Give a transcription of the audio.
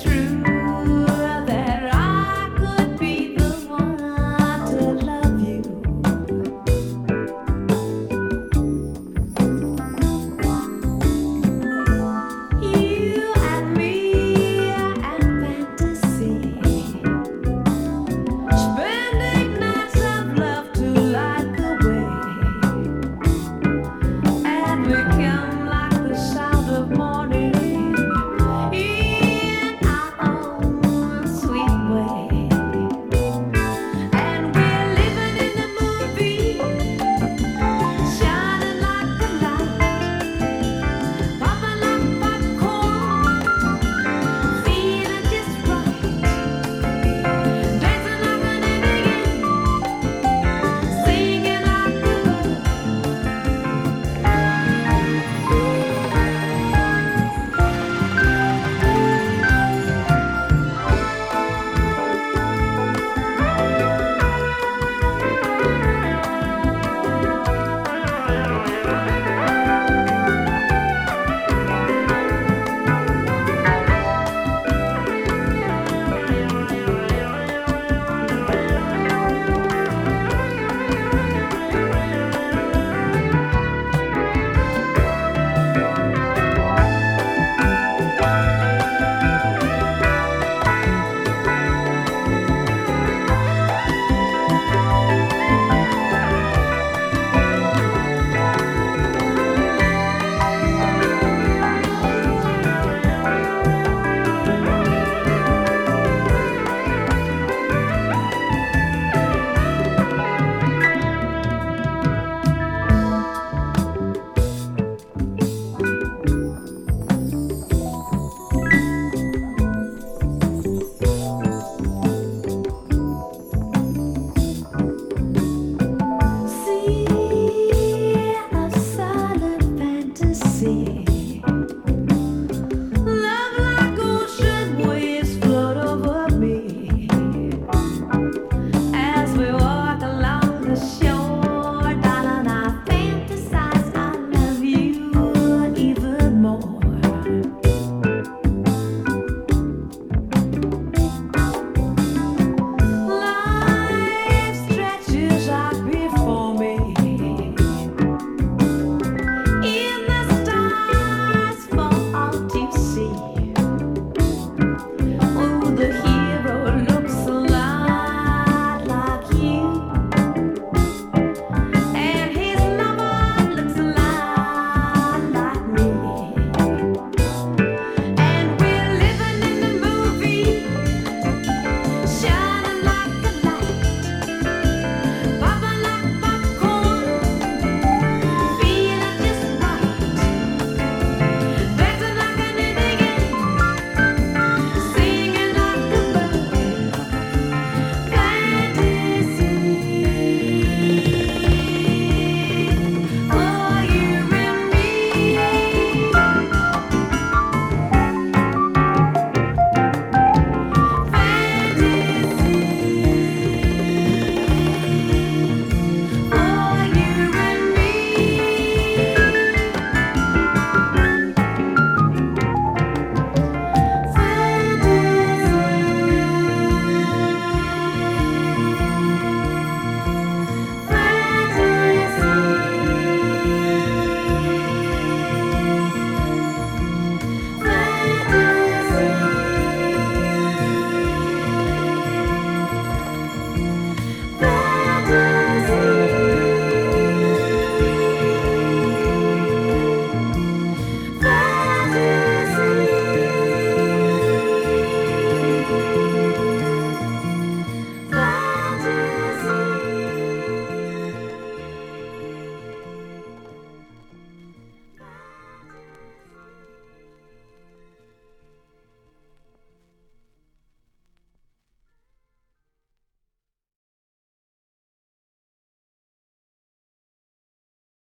through.